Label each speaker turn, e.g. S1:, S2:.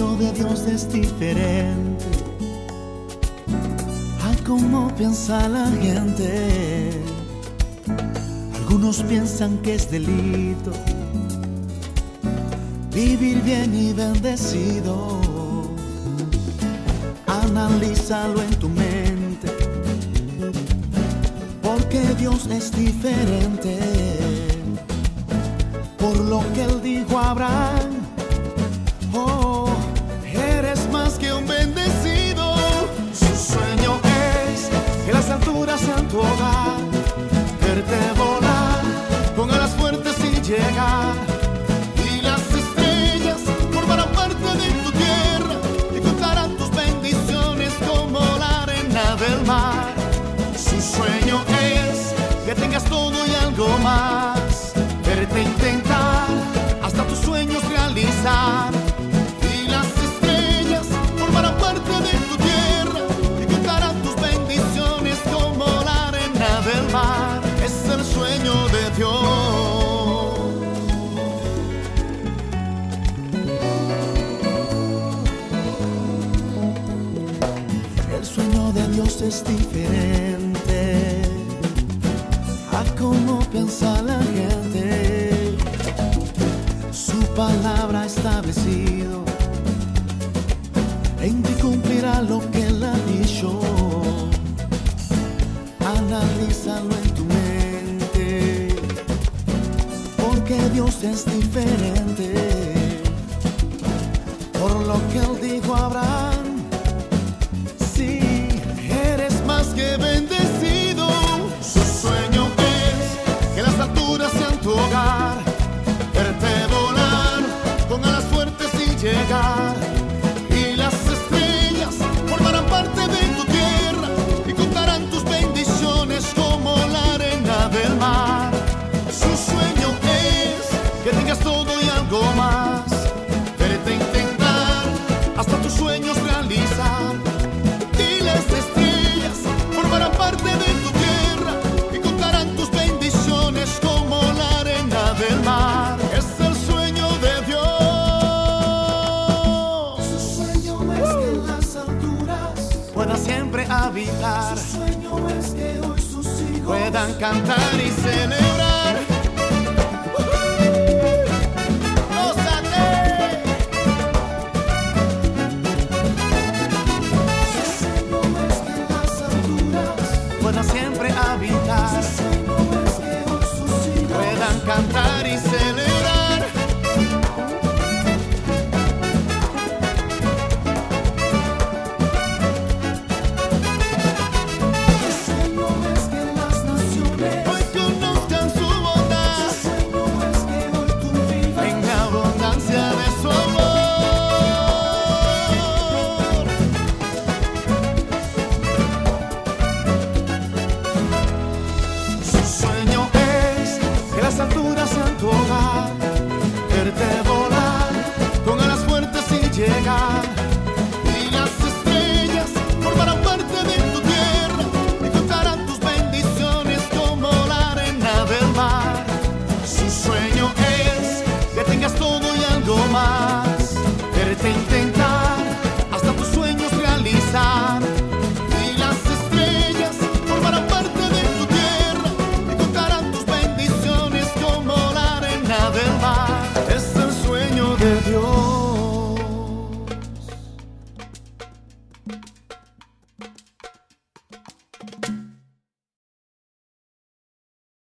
S1: Dios es diferente a cómo piensa la gente. Algunos piensan que es delito vivir bien y bendecido. Analízalo en tu mente, porque Dios es diferente. Por lo que Él dijo a Abraham, Y las estrellas formarán parte de tu tierra y contarán tus bendiciones como la arena del mar. Su sueño Dios es diferente a cómo piensa la gente. Su palabra establecido, en ti cumplirá lo que él ha dicho. Analízalo en tu mente, porque Dios es diferente. Por lo que él dijo a llegar. Siempre habitar. Su sueño es que hoy sus hijos puedan cantar y celebrar. ¡Gózate! pueda siempre habitar, puedan cantar